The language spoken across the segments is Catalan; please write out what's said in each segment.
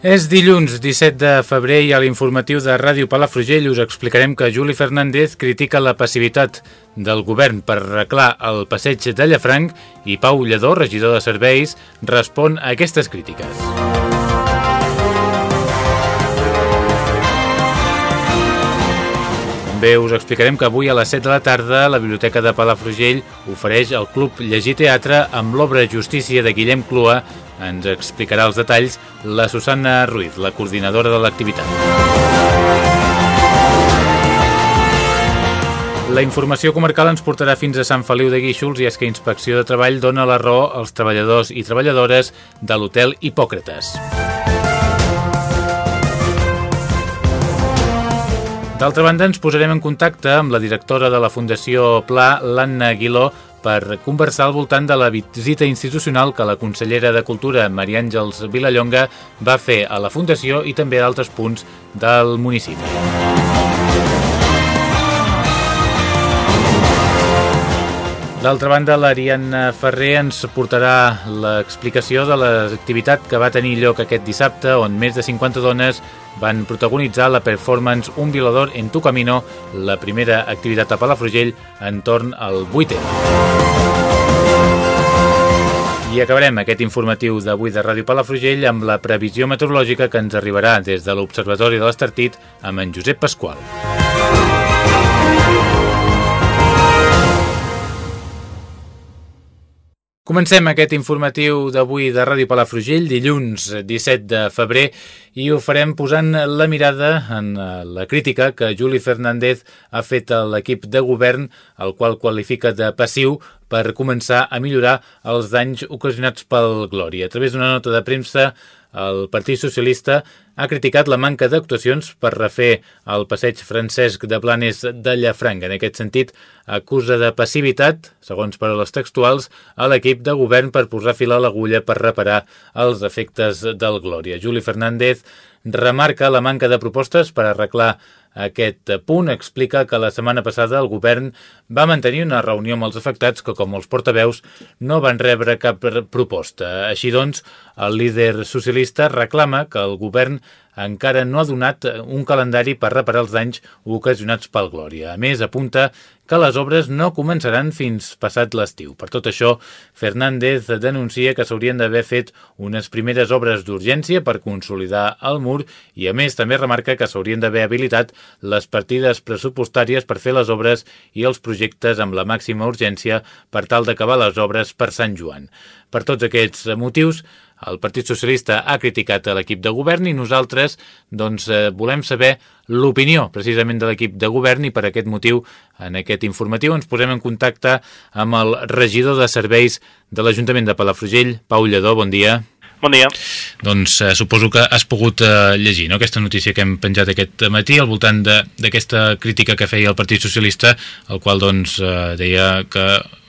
És dilluns 17 de febrer i a l'informatiu de Ràdio Palafrugell us explicarem que Juli Fernández critica la passivitat del govern per arreglar el passeig de Llafranc i Pau Lledó, regidor de serveis, respon a aquestes crítiques. També us explicarem que avui a les 7 de la tarda la Biblioteca de Palafrugell ofereix el Club Llegir Teatre amb l'obra Justícia de Guillem Clua. Ens explicarà els detalls la Susana Ruiz, la coordinadora de l'activitat. La informació comarcal ens portarà fins a Sant Feliu de Guíxols i és que Inspecció de Treball dona la raó als treballadors i treballadores de l'hotel Hipòcrates. D'altra banda, ens posarem en contacte amb la directora de la Fundació Pla, l'Anna Aguiló, per conversar al voltant de la visita institucional que la consellera de Cultura, Maria Àngels Vilallonga, va fer a la Fundació i també a altres punts del municipi. D'altra banda, l'Ariadna Ferrer ens portarà l'explicació de l'activitat que va tenir lloc aquest dissabte, on més de 50 dones van protagonitzar la performance Un violador en tu camino, la primera activitat a Palafrugell entorn al 8è. I acabarem aquest informatiu d'avui de Ràdio Palafrugell amb la previsió meteorològica que ens arribarà des de l'Observatori de l'Estartit amb en Josep Pasqual. Comencem aquest informatiu d'avui de Ràdio Palafrugell, dilluns 17 de febrer, i ho farem posant la mirada en la crítica que Juli Fernández ha fet a l'equip de govern, el qual qualifica de passiu per començar a millorar els danys ocasionats pel Glòria. A través d'una nota de premsa, el Partit Socialista ha criticat la manca d'actuacions per refer el passeig Francesc de Planes de Llafranc. En aquest sentit, acusa de passivitat, segons paraules textuals, a l'equip de govern per posar fil a l'agulla per reparar els efectes del Glòria. Juli Fernández remarca la manca de propostes per arreglar aquest punt explica que la setmana passada el govern va mantenir una reunió amb els afectats que, com els portaveus, no van rebre cap proposta. Així doncs, el líder socialista reclama que el govern encara no ha donat un calendari per reparar els danys ocasionats pel Glòria. A més, apunta que les obres no començaran fins passat l'estiu. Per tot això, Fernández denuncia que s'haurien d'haver fet unes primeres obres d'urgència per consolidar el mur i, a més, també remarca que s'haurien d'haver habilitat les partides pressupostàries per fer les obres i els projectes amb la màxima urgència per tal d'acabar les obres per Sant Joan. Per tots aquests motius, el Partit Socialista ha criticat a l'equip de govern i nosaltres doncs, eh, volem saber l'opinió precisament de l'equip de govern i per aquest motiu en aquest informatiu ens posem en contacte amb el regidor de serveis de l'Ajuntament de Palafrugell, Pau Lledó, bon dia. Bon dia. Doncs eh, suposo que has pogut eh, llegir no? aquesta notícia que hem penjat aquest matí al voltant d'aquesta crítica que feia el Partit Socialista, el qual doncs, eh, deia que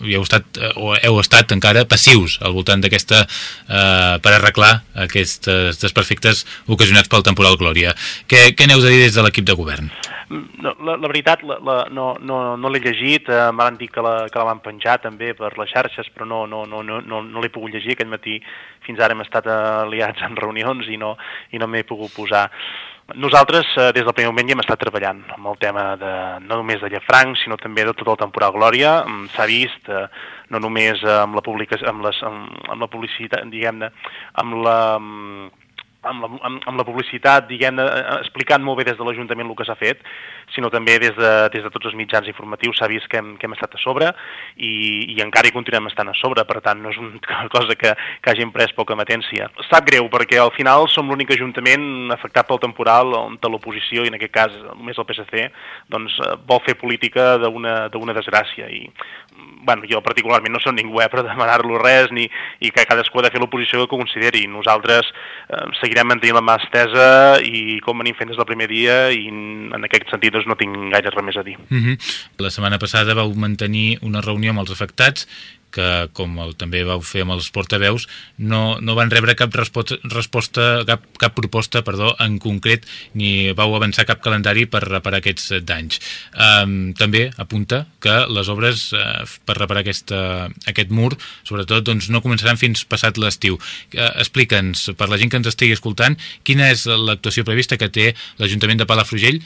heu estat, eh, o heu estat encara passius al voltant d'aquesta eh, per arreglar aquests desperfectes ocasionats pel temporal Glòria. Què, què n'heu de dir des de l'equip de govern? No, la, la veritat, la, la, no, no, no l'he llegit, eh, dit que la, que la van penjar també per les xarxes, però no, no, no, no, no, l'he pogut llegir aquest matí. Fins ara hem estat aliats en reunions i no, i no m'he pogut posar. Nosaltres, eh, des del primer moment, ja hem estat treballant amb el tema de, no només de Llafranc, sinó també de tot el temporal Glòria. Mm, s'ha vist, eh, no només amb la, publicació, amb, les, amb, amb la publicitat, diguem-ne, amb la mm, amb la, amb, amb la publicitat, diguem explicant molt bé des de l'Ajuntament el que s'ha fet, sinó també des de, des de tots els mitjans informatius s'ha vist que hem, que hem estat a sobre i, i encara hi continuem estant a sobre, per tant no és una cosa que, que hagin pres poca matència. Sap greu perquè al final som l'únic ajuntament afectat pel temporal on l'oposició, i en aquest cas només el PSC, doncs eh, vol fer política d'una desgràcia i bueno, jo particularment no som ningú eh, per demanar-lo res ni, i que cadascú ha de fer l'oposició que consideri. Nosaltres eh, seguirem mantenint la mà estesa i com venim fent des del primer dia i en aquest sentit doncs, no tinc gaire res més a dir. Mhm. -huh. La setmana passada vau mantenir una reunió amb els afectats que, com el, també vau fer amb els portaveus, no, no van rebre cap resposta, resposta cap, cap proposta perdó, en concret, ni vau avançar cap calendari per reparar aquests danys. Um, també apunta que les obres uh, per reparar aquesta, aquest mur, sobretot, doncs, no començaran fins passat l'estiu. Uh, Explica'ns, per la gent que ens estigui escoltant, quina és l'actuació prevista que té l'Ajuntament de Palafrugell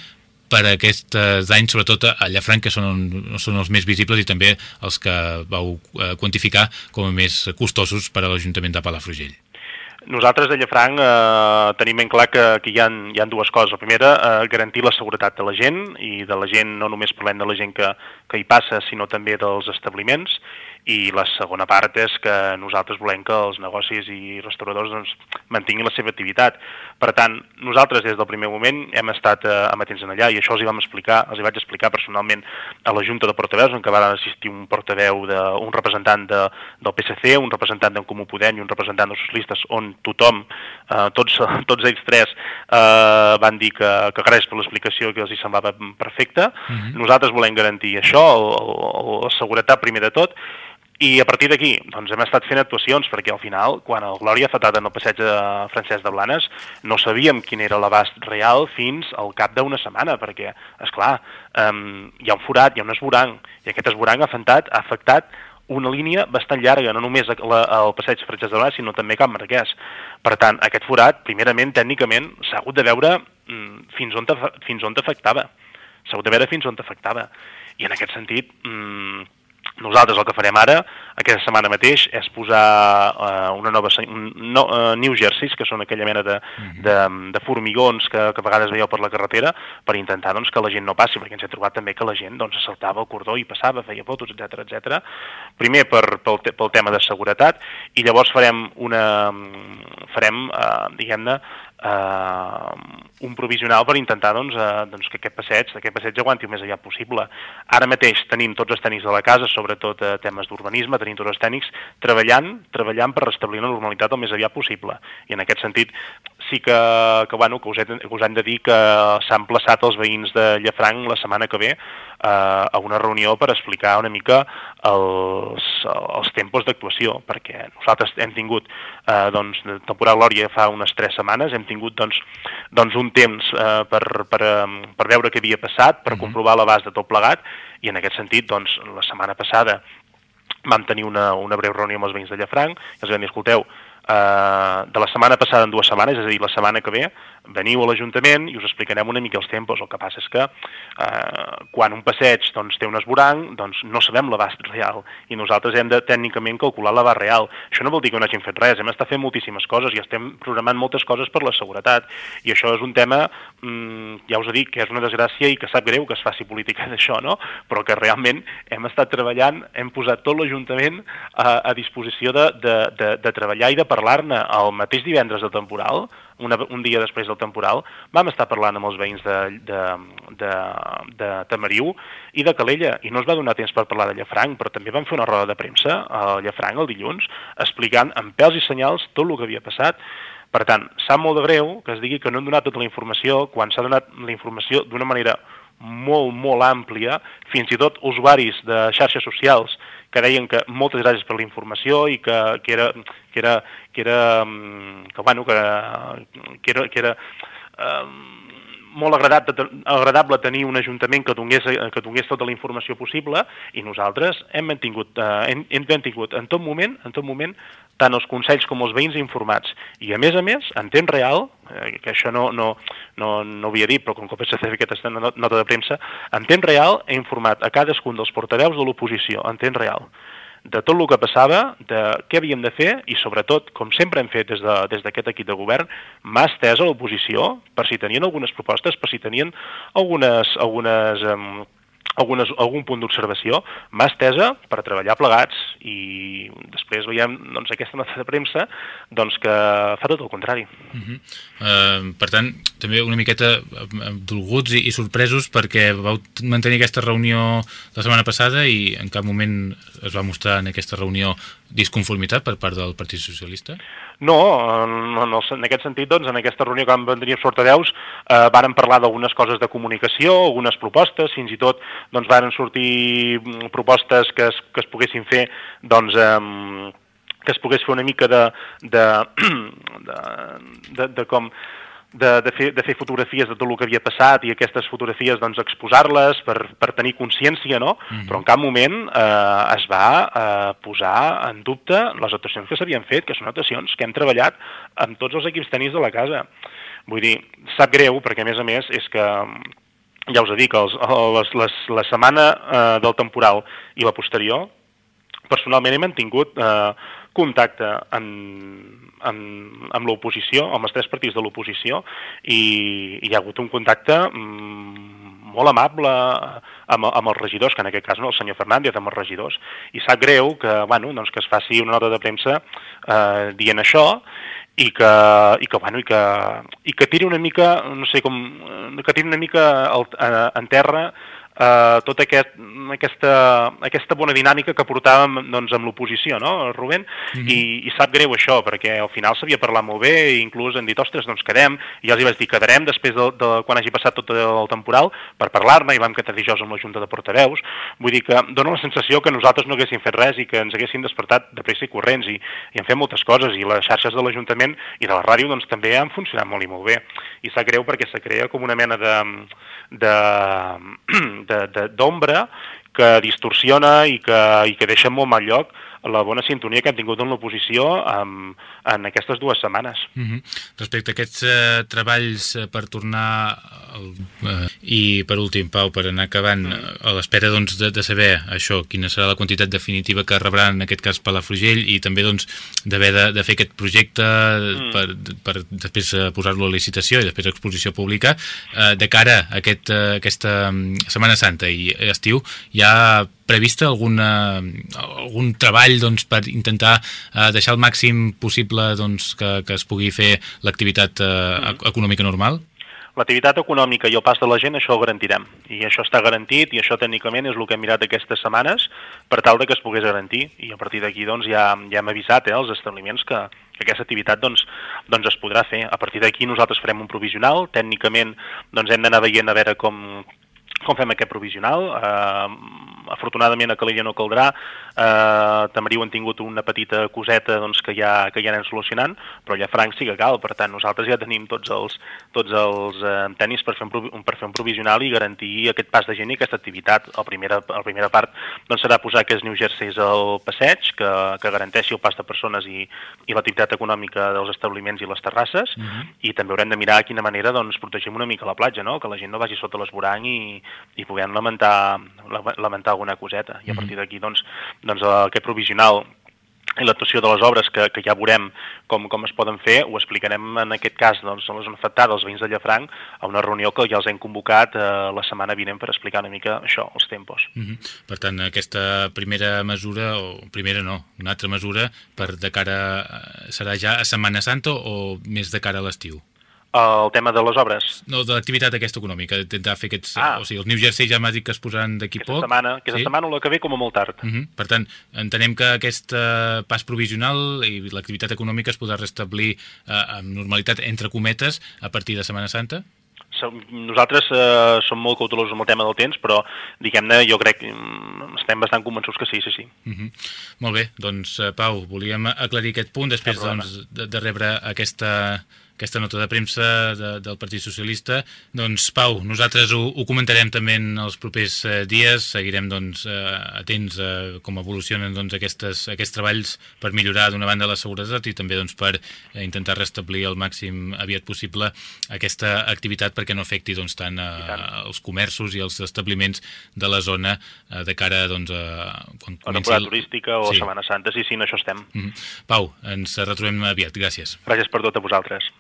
per aquests anys, sobretot a Llafranc, que són, són els més visibles i també els que vau eh, quantificar com a més costosos per a l'Ajuntament de Palafrugell. Nosaltres a Llafranc eh, tenim ben clar que, que hi, ha, hi ha dues coses. La primera, eh, garantir la seguretat de la gent, i de la gent no només parlem de la gent que, que hi passa, sinó també dels establiments, i la segona part és que nosaltres volem que els negocis i restauradors doncs, mantinguin la seva activitat. Per tant, nosaltres des del primer moment hem estat eh, amatents en allà i això els hi vam explicar, els hi vaig explicar personalment a la Junta de Portaveus, en què va assistir un portaveu, de, un representant de, del PSC, un representant d'en Comú Podem i un representant dels socialistes, on tothom, eh, tots, tots ells tres, eh, van dir que, que gràcies per l'explicació que els hi semblava perfecta. Uh mhm. -huh. Nosaltres volem garantir això, la seguretat primer de tot, i a partir d'aquí doncs hem estat fent actuacions perquè al final, quan el Glòria ha fatat en el passeig de Francesc de Blanes, no sabíem quin era l'abast real fins al cap d'una setmana, perquè, és clar, um, hi ha un forat, hi ha un esborang, i aquest esborang ha afectat, ha afectat una línia bastant llarga, no només la, el passeig Francesc de Blanes, sinó també Camp Marquès. Per tant, aquest forat, primerament, tècnicament, s'ha hagut de veure mm, fins on fins on afectava. S'ha hagut de veure fins on afectava. I en aquest sentit, mm, nosaltres el que farem ara, aquesta setmana mateix, és posar uh, una nova, un, no, uh, New Jerseys, que són aquella mena de, uh mhm. -huh. de, de formigons que, que a vegades veieu per la carretera, per intentar doncs, que la gent no passi, perquè ens hem trobat també que la gent doncs, saltava el cordó i passava, feia fotos, etc etc. Primer per, pel, te, pel tema de seguretat, i llavors farem una, farem, uh, diguem-ne, eh, un provisional per intentar doncs, eh, doncs que aquest passeig, aquest passeig aguanti el més aviat possible. Ara mateix tenim tots els tècnics de la casa, sobretot eh, temes d'urbanisme, tenim tots els tècnics treballant, treballant per restablir la normalitat el més aviat possible. I en aquest sentit sí que, que, bueno, que us, he, que us hem de dir que s'han plaçat els veïns de Llafranc la setmana que ve eh, a una reunió per explicar una mica els, els tempos d'actuació, perquè nosaltres hem tingut eh, doncs, temporada Glòria fa unes tres setmanes, hem tingut doncs, doncs un temps eh, per, per, eh, per veure què havia passat, per mhm. -huh. comprovar l'abast de tot plegat, i en aquest sentit, doncs, la setmana passada vam tenir una, una breu reunió amb els veïns de Llafranc, i els vam dir, escolteu, eh, de la setmana passada en dues setmanes, és a dir, la setmana que ve, veniu a l'Ajuntament i us explicarem una mica els tempos. El que passa és que eh, quan un passeig doncs, té un esborang, doncs no sabem l'abast real i nosaltres hem de tècnicament calcular l'abast real. Això no vol dir que no hagin fet res, hem estat fent moltíssimes coses i estem programant moltes coses per la seguretat i això és un tema, mm, ja us he dit, que és una desgràcia i que sap greu que es faci política d'això, no? però que realment hem estat treballant, hem posat tot l'Ajuntament a, a disposició de, de, de, de treballar i de parlar-ne el mateix divendres del temporal, una, un dia després del temporal, vam estar parlant amb els veïns de, de, de, de Tamariu i de Calella, i no es va donar temps per parlar de Llafranc, però també vam fer una roda de premsa a Llafranc el dilluns, explicant amb pèls i senyals tot el que havia passat. Per tant, sap molt de greu que es digui que no hem donat tota la informació quan s'ha donat la informació d'una manera molt, molt àmplia, fins i tot usuaris de xarxes socials que deien que moltes gràcies per la informació i que, que era, que era, que era, mm, que, bueno, que, que era, que era um, molt agradable, agradable tenir un ajuntament que donés, que donés tota la informació possible i nosaltres hem mantingut, eh, hem, hem mantingut en tot moment, en tot moment tant els consells com els veïns informats. I a més a més, en temps real, eh, que això no, no, no, no havia dit, però com que PSC fet aquesta nota de premsa, en temps real he informat a cadascun dels portaveus de l'oposició, en temps real de tot el que passava, de què havíem de fer i sobretot, com sempre hem fet des d'aquest de, des equip de govern, mà estesa a l'oposició per si tenien algunes propostes, per si tenien algunes, algunes um, algunes, algun punt d'observació, mà estesa per treballar plegats i després veiem doncs, aquesta nota de premsa doncs, que fa tot el contrari. Uh -huh. uh, per tant, també una miqueta dolguts i, i sorpresos perquè vau mantenir aquesta reunió la setmana passada i en cap moment es va mostrar en aquesta reunió disconformitat per part del Partit Socialista? No, en, en, el, en aquest sentit, doncs, en aquesta reunió que vam venir a Sortadeus eh, varen parlar d'algunes coses de comunicació, algunes propostes, fins i tot doncs, varen sortir mm, propostes que es, que es poguessin fer doncs, eh, que es pogués fer una mica de, de, de, de, de com de, de, fer, de fer fotografies de tot el que havia passat i aquestes fotografies doncs, exposar-les per, per tenir consciència, no? Mm -hmm. Però en cap moment eh, es va eh, posar en dubte les actuacions que s'havien fet, que són actuacions que hem treballat amb tots els equips tenis de la casa. Vull dir, sap greu, perquè a més a més és que ja us he dit que els, les, les, la setmana eh, del temporal i la posterior, personalment he mantingut eh, contacte amb, amb, amb l'oposició, amb els tres partits de l'oposició, i, i hi ha hagut un contacte mm, molt amable amb, amb els regidors, que en aquest cas no el senyor Fernández, amb els regidors, i sap greu que, bueno, doncs que es faci una nota de premsa eh, dient això, i que, i que, bueno, i que, i que tiri una mica, no sé com, que tiri una mica en terra eh, tota aquest, aquesta, aquesta bona dinàmica que portàvem doncs, amb l'oposició, no, Rubén? Mm -hmm. I, I sap greu això, perquè al final s'havia parlat molt bé i inclús han dit, ostres, doncs quedem, i els hi vaig dir, quedarem després de, de quan hagi passat tot el temporal per parlar-ne i vam quedar dijous amb la Junta de Portaveus. Vull dir que dona la sensació que nosaltres no haguéssim fet res i que ens haguéssim despertat de pressa i corrents i, i hem fet moltes coses i les xarxes de l'Ajuntament i de la ràdio doncs, també han funcionat molt i molt bé. I sap greu perquè se crea com una mena de, de d'ombra que distorsiona i que, i que deixa molt mal lloc la bona sintonia que hem tingut en l'oposició en, en aquestes dues setmanes. Mhm. -huh. Respecte a aquests eh, treballs eh, per tornar el, eh, i per últim, Pau, per anar acabant mm. -huh. a l'espera doncs, de, de saber això, quina serà la quantitat definitiva que rebran en aquest cas Palafrugell i també doncs d'haver de, de fer aquest projecte mm. per, per després eh, posar-lo a licitació i després a exposició pública eh, de cara a aquest, eh, aquesta mm, Setmana Santa i estiu hi ha prevista alguna, algun treball doncs, per intentar eh, deixar el màxim possible doncs, que, que es pugui fer l'activitat eh, mm. econòmica normal? L'activitat econòmica i el pas de la gent, això ho garantirem. I això està garantit i això tècnicament és el que hem mirat aquestes setmanes per tal de que es pogués garantir. I a partir d'aquí doncs, ja, ja hem avisat eh, els establiments que, que aquesta activitat doncs, doncs es podrà fer. A partir d'aquí nosaltres farem un provisional, tècnicament doncs, hem d'anar veient a veure com, com fem aquest provisional. Eh, afortunadament a Calella no caldrà, eh, Tamariu han tingut una petita coseta doncs, que, ja, que ja anem solucionant, però allà Franc sí que cal, per tant nosaltres ja tenim tots els, tots els eh, tenis per fer, un, per fer un provisional i garantir aquest pas de gent i aquesta activitat. La primera, la primera part doncs, serà posar aquests New Jerseys al passeig, que, que garanteixi el pas de persones i, i l'activitat econòmica dels establiments i les terrasses, uh mhm. -huh. i també haurem de mirar a quina manera doncs, protegim una mica la platja, no? que la gent no vagi sota l'esborany i, i puguem lamentar, lamentar alguna coseta. I a mhm. partir d'aquí, doncs, doncs aquest provisional i l'actuació de les obres que, que ja veurem com, com es poden fer, ho explicarem en aquest cas doncs, a la zona afectada, els veïns de Llafranc, a una reunió que ja els hem convocat eh, la setmana vinent per explicar una mica això, els tempos. Mm -hmm. Per tant, aquesta primera mesura, o primera no, una altra mesura, per de cara, serà ja a Setmana Santa o més de cara a l'estiu? El tema de les obres. No, de l'activitat aquesta econòmica, d'intentar fer aquests... Ah. O sigui, els New Jersey ja m'ha dit que es posaran d'aquí poc. Setmana, aquesta sí? setmana o la que ve com a molt tard. Uh mhm. -huh. Per tant, entenem que aquest uh, pas provisional i l'activitat econòmica es podrà restablir uh, amb normalitat, entre cometes, a partir de Setmana Santa? nosaltres eh, som molt cautelosos amb el tema del temps, però diguem-ne, jo crec que mm, estem bastant convençuts que sí, sí, sí. Uh -huh. Molt bé, doncs Pau, volíem aclarir aquest punt després doncs, de, de rebre aquesta aquesta nota de premsa de, del Partit Socialista. Doncs, Pau, nosaltres ho, ho comentarem també en els propers eh, dies, seguirem doncs, eh, atents a com evolucionen doncs, aquestes, aquests treballs per millorar d'una banda la seguretat i també doncs, per eh, intentar restablir el màxim aviat possible aquesta activitat perquè no afecti doncs, tant, eh, els comerços i els establiments de la zona eh, de cara doncs, a... Quan a temporada el... turística o sí. Setmana Santa, sí, sí, en això estem. Mm -hmm. Pau, ens retrobem aviat, gràcies. Gràcies per tot a vosaltres.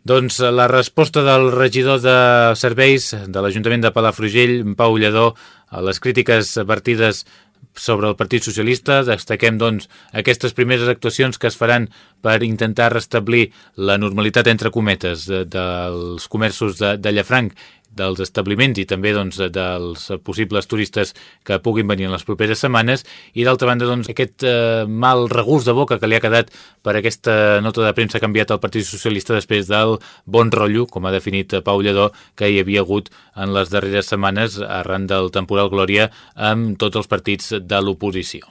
Doncs la resposta del regidor de serveis de l'Ajuntament de Palafrugell, Pau Lledó, a les crítiques partides sobre el Partit Socialista. Destaquem, doncs, aquestes primeres actuacions que es faran per intentar restablir la normalitat, entre cometes, de, dels comerços de, de Llafranc dels establiments i també doncs, dels possibles turistes que puguin venir en les properes setmanes i d'altra banda doncs, aquest eh, mal regust de boca que li ha quedat per aquesta nota de premsa que ha enviat al Partit Socialista després del bon rotllo, com ha definit Pau Lledó, que hi havia hagut en les darreres setmanes arran del temporal Glòria amb tots els partits de l'oposició.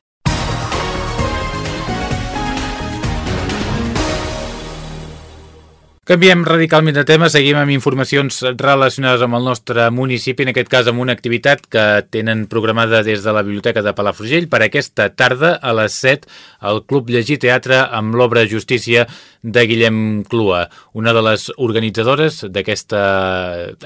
Canviem radicalment de tema, seguim amb informacions relacionades amb el nostre municipi, en aquest cas amb una activitat que tenen programada des de la Biblioteca de Palafrugell per aquesta tarda a les 7 al Club Llegir Teatre amb l'obra Justícia de Guillem Clua. Una de les organitzadores d'aquesta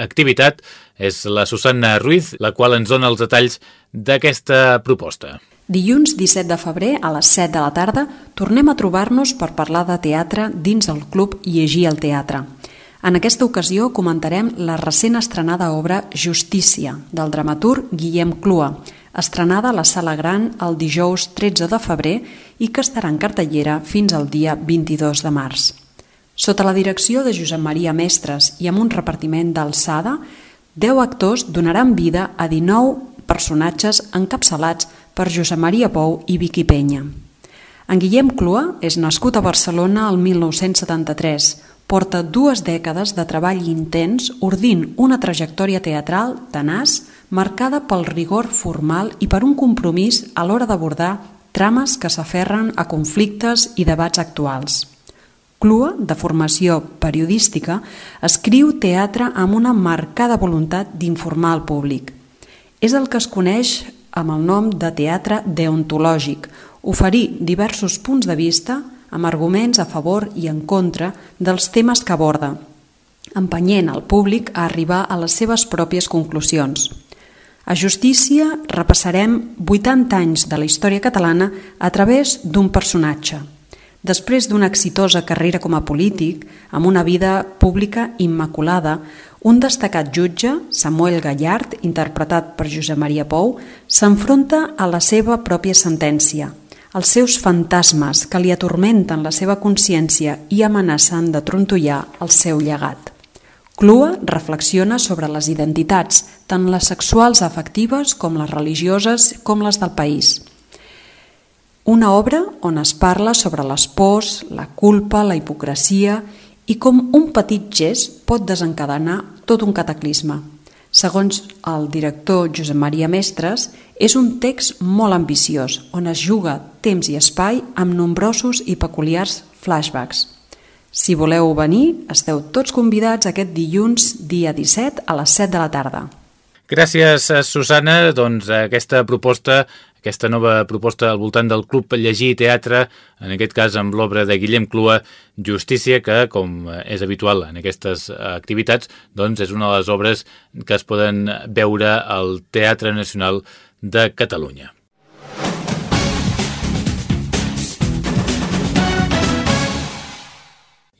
activitat és la Susanna Ruiz, la qual ens dona els detalls d'aquesta proposta. Dilluns 17 de febrer a les 7 de la tarda tornem a trobar-nos per parlar de teatre dins el Club Llegir el Teatre. En aquesta ocasió comentarem la recent estrenada obra Justícia, del dramaturg Guillem Clua, estrenada a la Sala Gran el dijous 13 de febrer i que estarà en cartellera fins al dia 22 de març. Sota la direcció de Josep Maria Mestres i amb un repartiment d'alçada, 10 actors donaran vida a 19 personatges encapçalats per Josep Maria Pou i Vicky Penya. En Guillem Clua és nascut a Barcelona el 1973, porta dues dècades de treball intens ordint una trajectòria teatral tenaç marcada pel rigor formal i per un compromís a l'hora d'abordar trames que s'aferren a conflictes i debats actuals. Clua, de formació periodística, escriu teatre amb una marcada voluntat d'informar el públic. És el que es coneix amb el nom de teatre deontològic, oferir diversos punts de vista amb arguments a favor i en contra dels temes que aborda, empenyent el públic a arribar a les seves pròpies conclusions. A Justícia repassarem 80 anys de la història catalana a través d'un personatge. Després d'una exitosa carrera com a polític, amb una vida pública immaculada, un destacat jutge, Samuel Gallard, interpretat per Josep Maria Pou, s'enfronta a la seva pròpia sentència, els seus fantasmes que li atormenten la seva consciència i amenacen de trontollar el seu llegat. Clua reflexiona sobre les identitats, tant les sexuals afectives com les religioses com les del país. Una obra on es parla sobre les pors, la culpa, la hipocresia i com un petit gest pot desencadenar tot un cataclisme. Segons el director Josep Maria Mestres, és un text molt ambiciós, on es juga temps i espai amb nombrosos i peculiars flashbacks. Si voleu venir, esteu tots convidats aquest dilluns, dia 17, a les 7 de la tarda. Gràcies, Susana. Doncs aquesta proposta aquesta nova proposta al voltant del Club Llegir i Teatre, en aquest cas amb l'obra de Guillem Clua, Justícia, que, com és habitual en aquestes activitats, doncs és una de les obres que es poden veure al Teatre Nacional de Catalunya.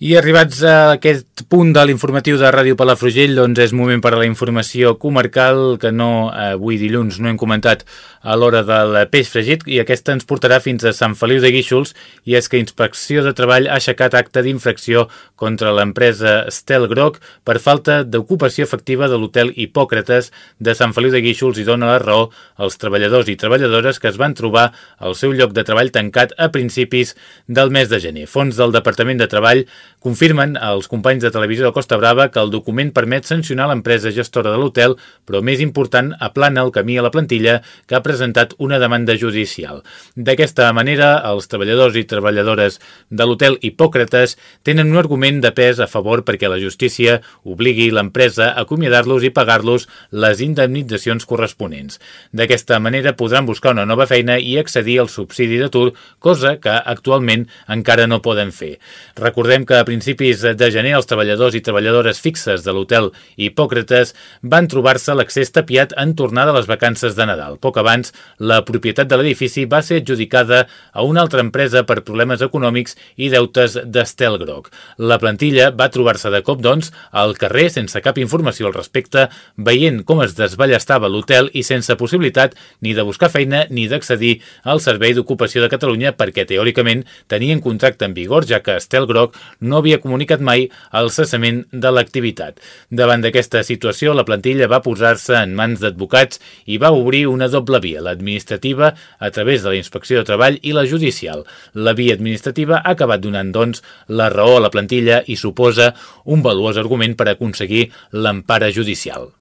I arribats a aquest punt de l'informatiu de Ràdio Palafrugell, doncs és moment per a la informació comarcal que no avui dilluns no hem comentat a l'hora del peix fregit i aquesta ens portarà fins a Sant Feliu de Guíxols i és que Inspecció de Treball ha aixecat acte d'infracció contra l'empresa Estel Groc per falta d'ocupació efectiva de l'hotel Hipòcrates de Sant Feliu de Guíxols i dona la raó als treballadors i treballadores que es van trobar al seu lloc de treball tancat a principis del mes de gener. Fons del Departament de Treball Confirmen els companys de televisió de Costa Brava que el document permet sancionar l'empresa gestora de l'hotel, però més important, aplana el camí a la plantilla que ha presentat una demanda judicial. D'aquesta manera, els treballadors i treballadores de l'hotel Hipòcrates tenen un argument de pes a favor perquè la justícia obligui l'empresa a acomiadar-los i pagar-los les indemnitzacions corresponents. D'aquesta manera podran buscar una nova feina i accedir al subsidi d'atur, cosa que actualment encara no poden fer. Recordem que a principis de gener els treballadors i treballadores fixes de l'hotel Hipòcrates van trobar-se l'accés tapiat en tornar de les vacances de Nadal. Poc abans, la propietat de l'edifici va ser adjudicada a una altra empresa per problemes econòmics i deutes d'estel groc. La plantilla va trobar-se de cop, doncs, al carrer sense cap informació al respecte, veient com es desballestava l'hotel i sense possibilitat ni de buscar feina ni d'accedir al Servei d'Ocupació de Catalunya perquè, teòricament, tenien contracte en vigor, ja que Estel Groc no havia comunicat mai el cessament de l'activitat. Davant d'aquesta situació, la plantilla va posar-se en mans d'advocats i va obrir una doble via, l'administrativa a través de la Inspecció de Treball i la judicial. La via administrativa ha acabat donant, doncs, la raó a la plantilla i suposa un valuós argument per aconseguir l'empara judicial.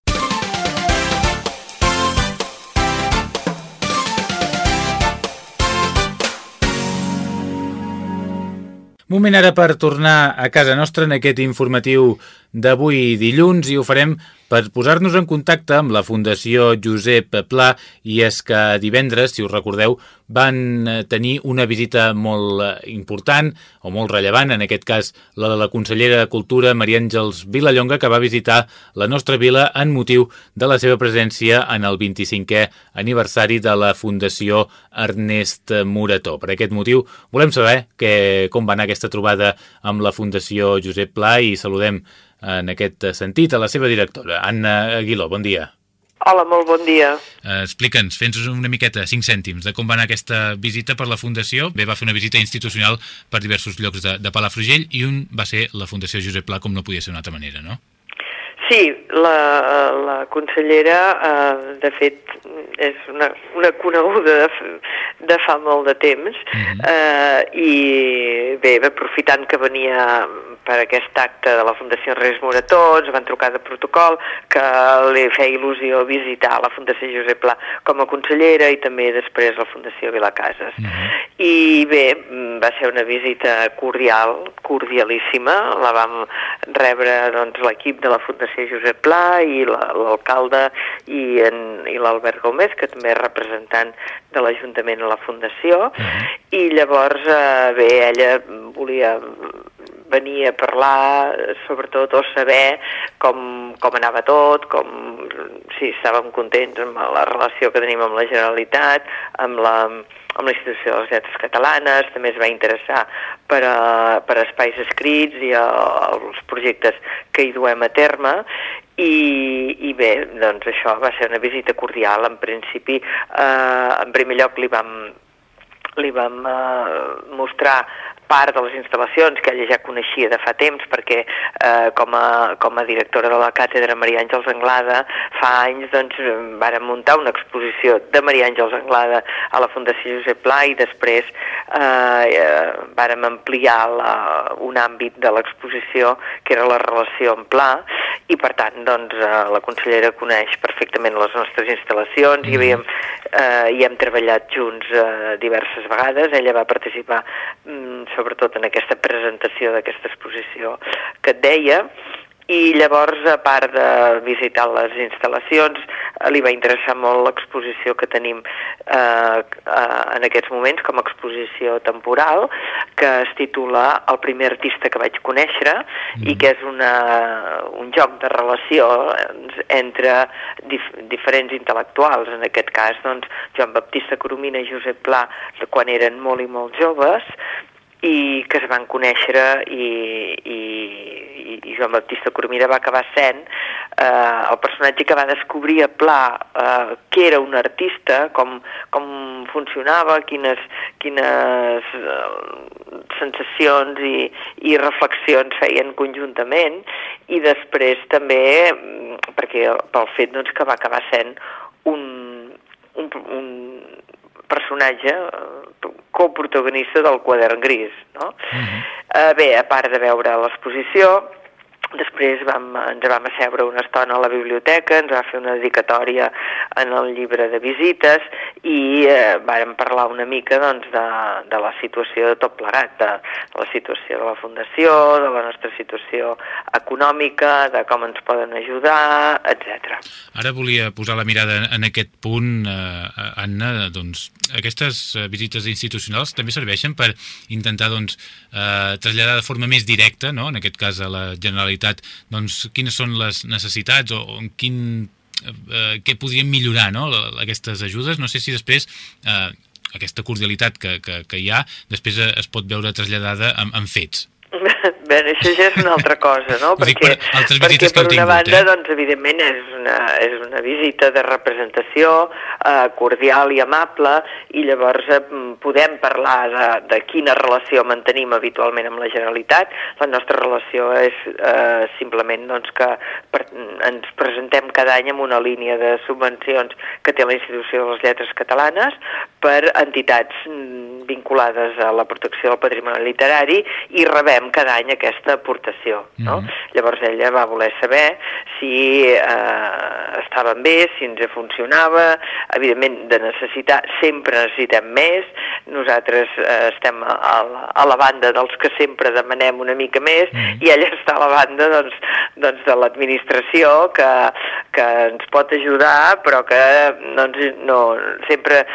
Moment ara per tornar a casa nostra en aquest informatiu d'avui dilluns i ho farem per posar-nos en contacte amb la Fundació Josep Pla i és que divendres, si us recordeu, van eh, tenir una visita molt eh, important o molt rellevant, en aquest cas la de la consellera de Cultura Maria Àngels Vilallonga, que va visitar la nostra vila en motiu de la seva presència en el 25è aniversari de la Fundació Ernest Murató. Per aquest motiu volem saber que, com va anar aquesta trobada amb la Fundació Josep Pla i saludem en aquest sentit a la seva directora, Anna Aguiló. Bon dia. Hola, molt bon dia. Uh, Explica'ns, fes una miqueta, 5 cèntims, de com va anar aquesta visita per la Fundació. Bé, va fer una visita institucional per diversos llocs de, de Palafrugell i un va ser la Fundació Josep Pla, com no podia ser d'una altra manera, no? Sí, la, la consellera, eh, de fet, és una, una coneguda de, de fa molt de temps uh -huh. eh, i bé, aprofitant que venia per aquest acte de la Fundació Res Morató, ens van trucar de protocol que li feia il·lusió visitar la Fundació Josep Pla com a consellera i també després la Fundació Vilacases. Uh -huh. I bé, va ser una visita cordial, cordialíssima, la vam rebre doncs, l'equip de la Fundació Josep Pla i l'alcalde i, en, i l'Albert Gómez, que també és representant de l'Ajuntament a la Fundació, uh -huh. i llavors, eh, bé, ella volia venir a parlar, sobretot, o saber com, com anava tot, com, si estàvem contents amb la relació que tenim amb la Generalitat, amb la, amb la institució de les lletres catalanes, també es va interessar per, a, per a espais escrits i a, projectes que hi duem a terme i, i bé, doncs això va ser una visita cordial. En principi, eh, en primer lloc li vam, li vam eh, mostrar part de les instal·lacions que ella ja coneixia de fa temps perquè eh, com, a, com a directora de la càtedra Maria Àngels Anglada fa anys doncs vàrem muntar una exposició de Maria Àngels Anglada a la Fundació Josep Pla i després eh, eh, vàrem ampliar la, un àmbit de l'exposició que era la relació amb Pla i per tant doncs eh, la consellera coneix perfectament les nostres instal·lacions i havíem, eh, hi hem treballat junts eh, diverses vegades, ella va participar mm, sobretot en aquesta presentació d'aquesta exposició que et deia, i llavors, a part de visitar les instal·lacions, li va interessar molt l'exposició que tenim eh, eh, en aquests moments com a exposició temporal, que es titula El primer artista que vaig conèixer mm. i que és una, un joc de relació entre dif diferents intel·lectuals, en aquest cas doncs, Joan Baptista Coromina i Josep Pla, quan eren molt i molt joves, i que es van conèixer i, i, i Joan Baptista Coromina va acabar sent eh, el personatge que va descobrir a Pla eh, que era un artista, com, com funcionava, quines, quines eh, sensacions i, i reflexions feien conjuntament i després també perquè pel fet doncs, que va acabar sent un, un, un personatge eh, coprotagonista del quadern gris, no? Uh -huh. Eh, bé, a part de veure l'exposició, Després vam, ens vam asseure una estona a la biblioteca, ens va fer una dedicatòria en el llibre de visites i eh, vàrem parlar una mica doncs, de, de la situació de tot plegat, de, de la situació de la Fundació, de la nostra situació econòmica, de com ens poden ajudar, etc. Ara volia posar la mirada en aquest punt, eh, Anna, doncs aquestes eh, visites institucionals també serveixen per intentar doncs, eh, traslladar de forma més directa, no? en aquest cas a la Generalitat, doncs, quines són les necessitats o, o en quin, eh, què podrien millorar no? aquestes ajudes. No sé si després eh, aquesta cordialitat que, que, que hi ha després es pot veure traslladada en, en fets. Bé, això ja és una altra cosa, no? perquè, per perquè per una tingut, banda, eh? doncs, evidentment, és una, és una visita de representació eh, cordial i amable, i llavors eh, podem parlar de, de quina relació mantenim habitualment amb la Generalitat. La nostra relació és eh, simplement doncs, que per, ens presentem cada any amb una línia de subvencions que té la Institució de les Lletres Catalanes per entitats mm, vinculades a la protecció del patrimoni literari i rebem cada any aquesta aportació. No? Mm -hmm. Llavors ella va voler saber si eh, estaven bé, si ens funcionava, evidentment de necessitar, sempre necessitem més, nosaltres eh, estem a, la, a la banda dels que sempre demanem una mica més mm -hmm. i ella està a la banda doncs, doncs de l'administració que, que ens pot ajudar però que doncs, no, sempre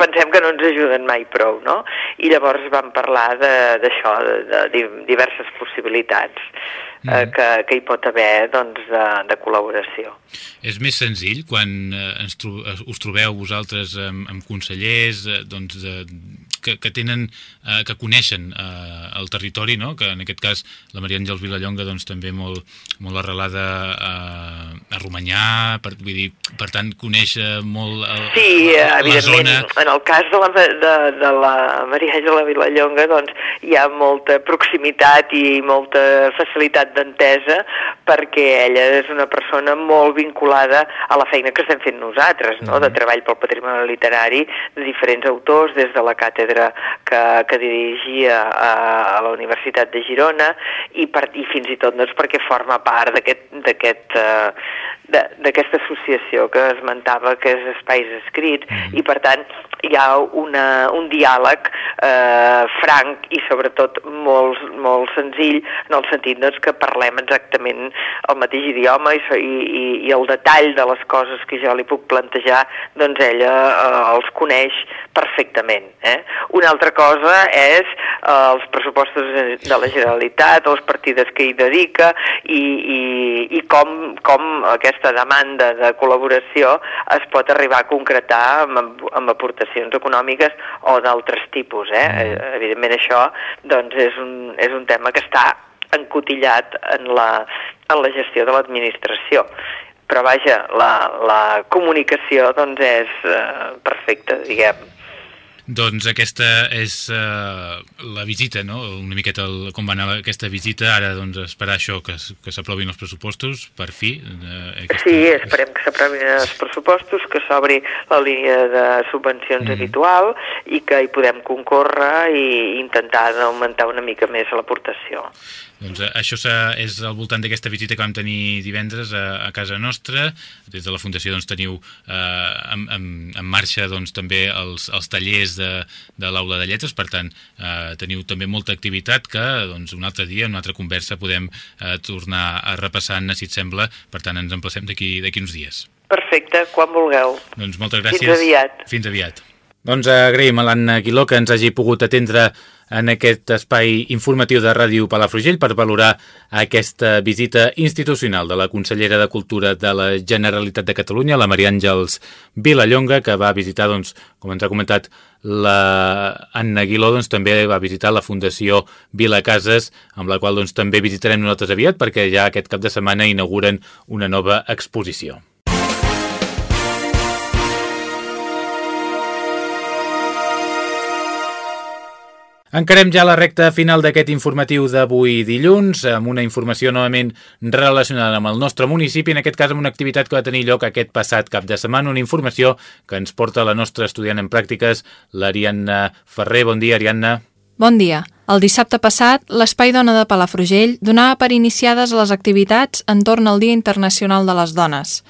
pensem que no ens ajuden mai prou, no? I llavors vam parlar d'això, de, de, de diverses possibilitats eh, mm. que, que hi pot haver doncs, de, de col·laboració. És més senzill quan eh, ens tro us trobeu vosaltres amb, amb consellers eh, doncs, de, que, que tenen, eh, que coneixen eh, el territori, no? que en aquest cas la Maria Àngels Vilallonga doncs, també molt, molt arrelada a, a Romanyà, per, vull dir, per tant coneix molt el, sí, la, la zona. en el cas de la, de, de la Maria Àngela Vilallonga doncs, hi ha molta proximitat i molta facilitat d'entesa perquè ella és una persona molt vinculada a la feina que estem fent nosaltres, no? de treball pel patrimoni literari de diferents autors, des de la càtedra càtedra que, que dirigia a, a la Universitat de Girona i, per, i fins i tot doncs, perquè forma part d'aquest uh, d'aquesta associació que esmentava que és Espais Escrits mm. i per tant hi ha una, un diàleg eh, franc i sobretot molt, molt senzill en el sentit doncs, que parlem exactament el mateix idioma i, i, i el detall de les coses que jo li puc plantejar doncs ella eh, els coneix perfectament. Eh? Una altra cosa és eh, els pressupostos de la Generalitat, les partides que hi dedica i, i, i com, com aquesta demanda de col·laboració es pot arribar a concretar amb, amb aportacions econòmiques o d'altres tipus. Eh? Mm. Evidentment això doncs, és, un, és un tema que està encotillat en la, en la gestió de l'administració però vaja, la, la comunicació doncs és eh, perfecta, diguem. Doncs aquesta és uh, la visita, no? Una miqueta el, com va anar aquesta visita, ara doncs esperar això, que, que s'aprovin els pressupostos, per fi. Uh, aquesta... Sí, esperem que s'aprovin els pressupostos, que s'obri la línia de subvencions mm. habitual i que hi podem concórrer i intentar augmentar una mica més l'aportació. Doncs eh, això és al voltant d'aquesta visita que vam tenir divendres a, a casa nostra. Des de la Fundació doncs, teniu eh, en, en, en marxa doncs, també els, els tallers de, de l'Aula de Lletres, per tant, eh, teniu també molta activitat que doncs, un altre dia, en una altra conversa, podem eh, tornar a repassar, si et sembla. Per tant, ens emplacem d'aquí uns dies. Perfecte, quan vulgueu. Doncs moltes gràcies. Fins aviat. Fins aviat. Doncs agraïm a l'Anna Guiló que ens hagi pogut atendre en aquest espai informatiu de Ràdio Palafrugell per valorar aquesta visita institucional de la consellera de Cultura de la Generalitat de Catalunya, la Maria Àngels Vilallonga, que va visitar, doncs, com ens ha comentat la Anna Guiló, doncs, també va visitar la Fundació Vila Cases, amb la qual doncs, també visitarem nosaltres aviat perquè ja aquest cap de setmana inauguren una nova exposició. Encarem ja la recta final d'aquest informatiu d'avui dilluns, amb una informació novament relacionada amb el nostre municipi, en aquest cas amb una activitat que va tenir lloc aquest passat cap de setmana, una informació que ens porta la nostra estudiant en pràctiques, l'Ariadna Ferrer. Bon dia, Ariadna. Bon dia. El dissabte passat, l'Espai Dona de Palafrugell donava per iniciades les activitats entorn al Dia Internacional de les Dones.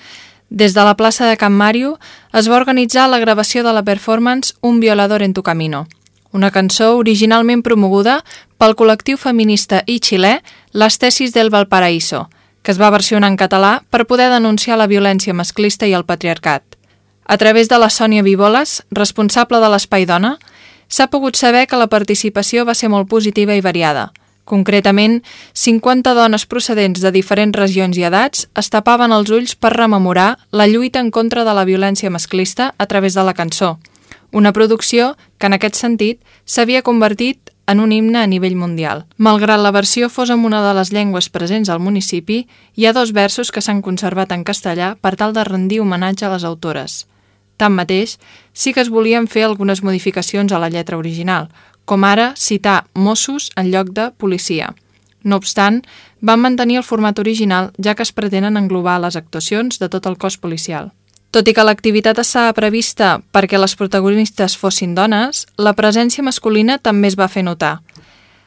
Des de la plaça de Can Màrio es va organitzar la gravació de la performance Un violador en tu camino, una cançó originalment promoguda pel col·lectiu feminista i xilè Les Tesis del Valparaíso, que es va versionar en català per poder denunciar la violència masclista i el patriarcat. A través de la Sònia Vivoles, responsable de l'Espai Dona, s'ha pogut saber que la participació va ser molt positiva i variada. Concretament, 50 dones procedents de diferents regions i edats es tapaven els ulls per rememorar la lluita en contra de la violència masclista a través de la cançó, una producció que en aquest sentit s'havia convertit en un himne a nivell mundial. Malgrat la versió fos en una de les llengües presents al municipi, hi ha dos versos que s'han conservat en castellà per tal de rendir homenatge a les autores. Tanmateix, sí que es volien fer algunes modificacions a la lletra original, com ara citar Mossos en lloc de policia. No obstant, van mantenir el format original ja que es pretenen englobar les actuacions de tot el cos policial. Tot i que l'activitat estava prevista perquè les protagonistes fossin dones, la presència masculina també es va fer notar.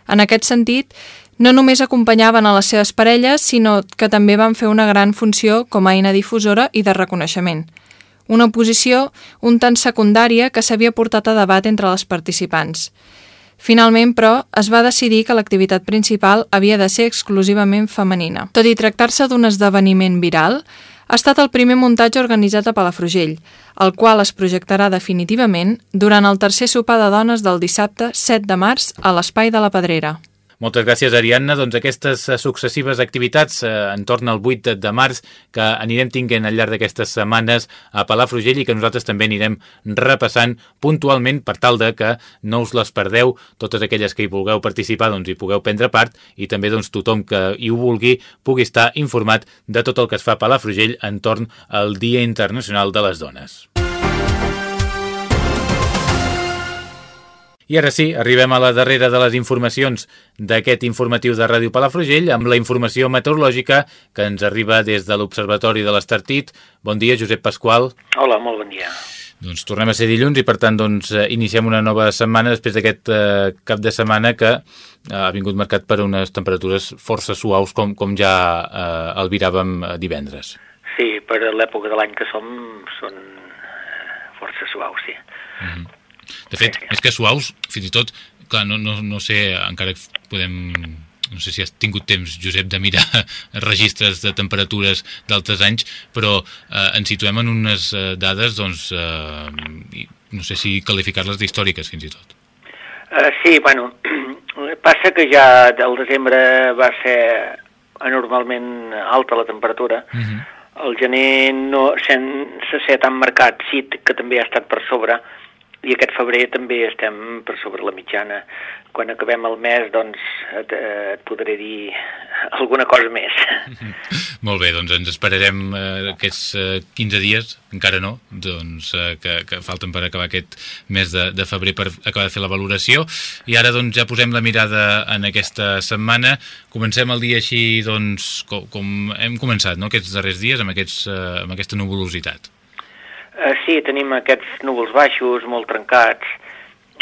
En aquest sentit, no només acompanyaven a les seves parelles, sinó que també van fer una gran funció com a eina difusora i de reconeixement – una posició un tant secundària que s'havia portat a debat entre les participants. Finalment, però, es va decidir que l'activitat principal havia de ser exclusivament femenina. Tot i tractar-se d'un esdeveniment viral, ha estat el primer muntatge organitzat a Palafrugell, el qual es projectarà definitivament durant el tercer sopar de dones del dissabte 7 de març a l'Espai de la Pedrera. Moltes gràcies, Ariadna. Doncs aquestes eh, successives activitats eh, entorn al 8 de març que anirem tinguent al llarg d'aquestes setmanes a Palafrugell i que nosaltres també anirem repassant puntualment per tal de que no us les perdeu, totes aquelles que hi vulgueu participar doncs hi pugueu prendre part i també doncs tothom que hi ho vulgui pugui estar informat de tot el que es fa a Palafrugell entorn al Dia Internacional de les Dones. I ara sí, arribem a la darrera de les informacions d'aquest informatiu de Ràdio Palafrugell amb la informació meteorològica que ens arriba des de l'Observatori de l'Estartit. Bon dia, Josep Pasqual. Hola, molt bon dia. Doncs tornem a ser dilluns i per tant doncs, eh, iniciem una nova setmana després d'aquest eh, cap de setmana que eh, ha vingut marcat per unes temperatures força suaus com, com ja eh, albiràvem eh, divendres. Sí, per l'època de l'any que som són eh, força suaus, sí. Mm -hmm. De fet, més que suaus, fins i tot, clar, no, no, no sé, encara podem no sé si has tingut temps, Josep, de mirar registres de temperatures d'altres anys, però eh, ens situem en unes eh, dades, doncs, eh, no sé si qualificar-les d'històriques, fins i tot. Uh, sí, bueno, passa que ja del desembre va ser anormalment alta la temperatura, uh mhm. -huh. el gener no sense ser tan marcat, sí que també ha estat per sobre, i aquest febrer també estem per sobre la mitjana. Quan acabem el mes, doncs, et, et podré dir alguna cosa més. Molt bé, doncs ens esperarem eh, aquests eh, 15 dies, encara no, doncs, eh, que, que falten per acabar aquest mes de, de febrer per acabar de fer la valoració. I ara doncs, ja posem la mirada en aquesta setmana. Comencem el dia així, doncs, com, com hem començat, no?, aquests darrers dies, amb, aquests, eh, amb aquesta nuvolositat. Uh, sí, tenim aquests núvols baixos, molt trencats,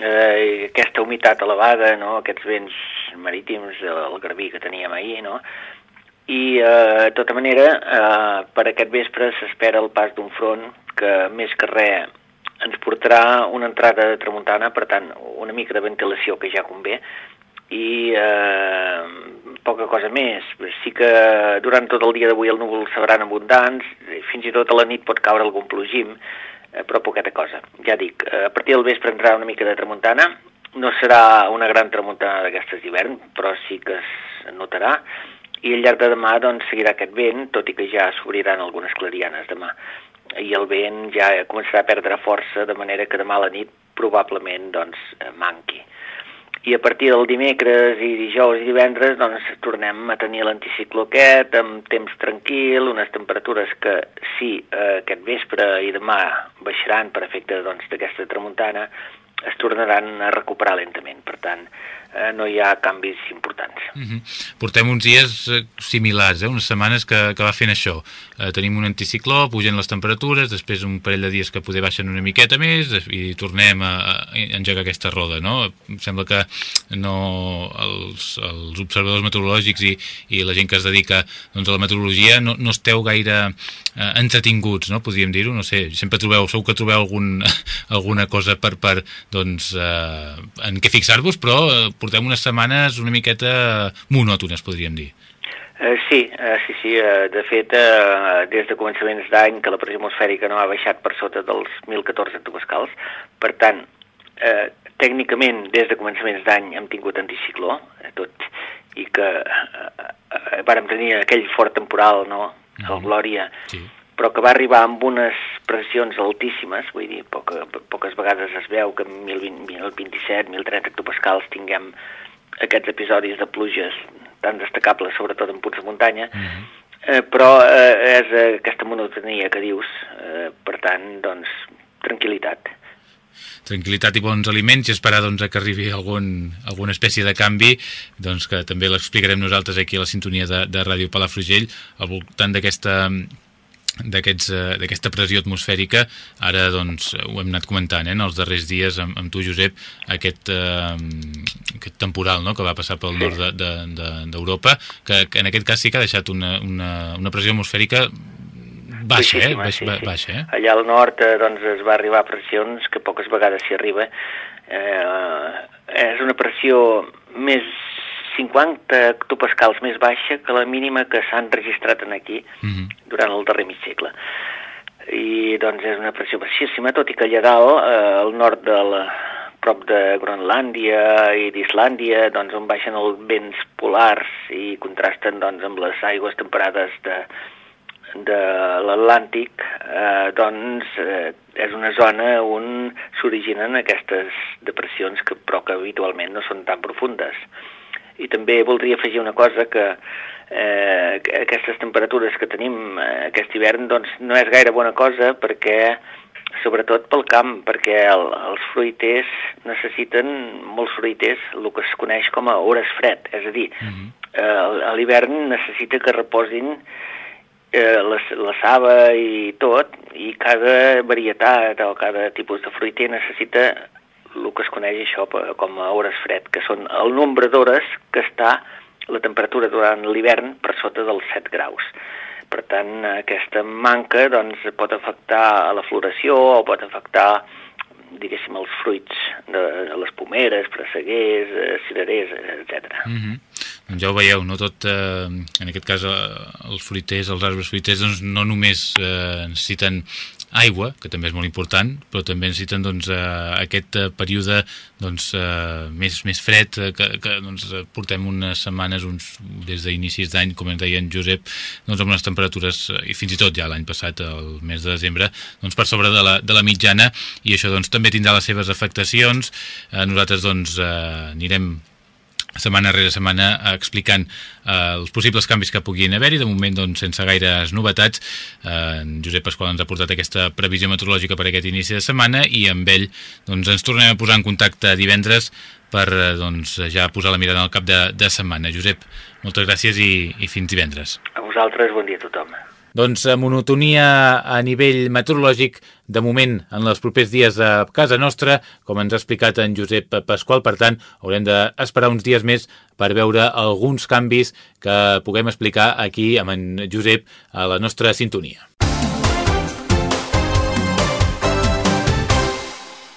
eh, aquesta humitat elevada, no? aquests vents marítims, el garbí que teníem ahir, no? i eh, de tota manera eh, per aquest vespre s'espera el pas d'un front que més que res ens portarà una entrada de tramuntana, per tant una mica de ventilació que ja convé, i eh, poca cosa més. Sí que durant tot el dia d'avui el núvol seran abundants, fins i tot a la nit pot caure algun plogim, eh, però poqueta cosa. Ja dic, eh, a partir del vespre entrarà una mica de tramuntana, no serà una gran tramuntana d'aquestes d'hivern, però sí que es notarà, i al llarg de demà doncs, seguirà aquest vent, tot i que ja s'obriran algunes clarianes demà. I el vent ja començarà a perdre força, de manera que demà a la nit probablement doncs, manqui i a partir del dimecres i dijous i divendres doncs tornem a tenir l'anticicló aquest amb temps tranquil, unes temperatures que sí, eh, aquest vespre i demà baixaran per efecte doncs, d'aquesta doncs, tramuntana, es tornaran a recuperar lentament. Per tant, eh, no hi ha canvis importants. Mhm. -huh. Portem uns dies eh, similars, eh? unes setmanes que, que va fent això. Eh, tenim un anticicló, pugen les temperatures, després un parell de dies que poder baixen una miqueta més i tornem a, a engegar aquesta roda, no? Em sembla que no els, els observadors meteorològics i, i la gent que es dedica doncs, a la meteorologia no, no esteu gaire eh, entretinguts, no? podríem dir-ho, no sé, sempre trobeu, segur que trobeu algun, alguna cosa per, per doncs, eh, en què fixar-vos, però eh, portem unes setmanes una miqueta monòtones, podríem dir. Uh, sí, uh, sí, sí. Uh, de fet, uh, des de començaments d'any que la pressió atmosfèrica no ha baixat per sota dels 1.014 hectopascals, per tant, uh, tècnicament, des de començaments d'any hem tingut anticicló, eh, tot, i que uh, uh, vàrem tenir aquell fort temporal, no?, el mhm. Glòria, sí. Però que va arribar amb unes pressions altíssimes, vull dir, poca, poques vegades es veu que en 1027, 1030 hectopascals tinguem aquests episodis de pluges tan destacables, sobretot en punts de muntanya, mhm. -huh. eh, però eh, és aquesta monotonia que dius, eh, per tant, doncs, tranquil·litat. Tranquilitat i bons aliments i esperar doncs, que arribi algun, alguna espècie de canvi doncs, que també l'explicarem nosaltres aquí a la sintonia de, de Ràdio Palafrugell al voltant d'aquesta d'aquesta pressió atmosfèrica ara doncs ho hem anat comentant eh, en els darrers dies amb, amb tu Josep aquest, eh, aquest temporal no, que va passar pel sí. nord d'Europa de, de, que, que en aquest cas sí que ha deixat una, una, una pressió atmosfèrica baixa, eh? Baix, sí, sí. baixa, eh? Allà al nord eh, doncs, es va arribar a pressions que poques vegades s'hi arriba. Eh, és una pressió més 50 hectopascals més baixa que la mínima que s'han registrat en aquí uh mhm. -huh. durant el darrer mig segle. I doncs és una pressió baixíssima, tot i que allà dalt, eh, al nord de la, prop de Groenlàndia i d'Islàndia, doncs on baixen els vents polars i contrasten doncs amb les aigües temperades de, de l'Atlàntic, eh, doncs eh, és una zona on s'originen aquestes depressions que, però que habitualment no són tan profundes. I també voldria afegir una cosa que eh, aquestes temperatures que tenim eh, aquest hivern doncs, no és gaire bona cosa perquè sobretot pel camp, perquè el, els fruiters necessiten, molts fruiters, el que es coneix com a hores fred, és a dir, uh mhm. -huh. eh, a l'hivern necessita que reposin eh, la, la saba i tot, i cada varietat o cada tipus de fruiter necessita el que es coneix això com a hores fred, que són el nombre d'hores que està la temperatura durant l'hivern per sota dels 7 graus. Per tant, aquesta manca doncs, pot afectar a la floració o pot afectar diguéssim, els fruits de, de les pomeres, presseguers, eh, cirerers, etc. Mm -hmm. Doncs ja ho veieu, no tot, eh, en aquest cas eh, els fruiters, els arbres fruiters, doncs no només eh, necessiten aigua, que també és molt important, però també necessiten doncs, eh, aquest eh, període doncs, eh, més, més fred, que, que doncs, portem unes setmanes uns, des d'inicis d'any, com ens deia en Josep, doncs, amb unes temperatures, i fins i tot ja l'any passat, el mes de desembre, doncs, per sobre de la, de la mitjana, i això doncs, també tindrà les seves afectacions. Nosaltres doncs, anirem setmana rere setmana explicant eh, els possibles canvis que puguin haver-hi, de moment doncs, sense gaires novetats. Eh, en Josep Pasqual ens ha portat aquesta previsió meteorològica per aquest inici de setmana i amb ell doncs, ens tornem a posar en contacte divendres per eh, doncs, ja posar la mirada al cap de, de setmana. Josep, moltes gràcies i, i fins divendres. A vosaltres, bon dia a tothom. Doncs eh, monotonia a nivell meteorològic de moment en els propers dies a casa nostra, com ens ha explicat en Josep Pasqual, per tant haurem d'esperar uns dies més per veure alguns canvis que puguem explicar aquí amb en Josep a la nostra sintonia.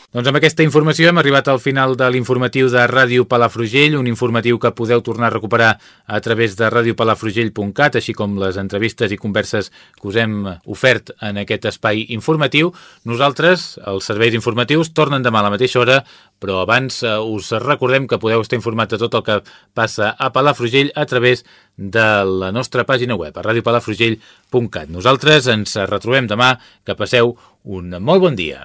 Doncs amb aquesta informació hem arribat al final de l'informatiu de Ràdio Palafrugell, un informatiu que podeu tornar a recuperar a través de radiopalafrugell.cat, així com les entrevistes i converses que us hem ofert en aquest espai informatiu. Nosaltres, els serveis informatius, tornen demà a la mateixa hora, però abans eh, us recordem que podeu estar informat de tot el que passa a Palafrugell a través de la nostra pàgina web, a radiopalafrugell.cat. Nosaltres ens retrobem demà, que passeu un molt bon dia.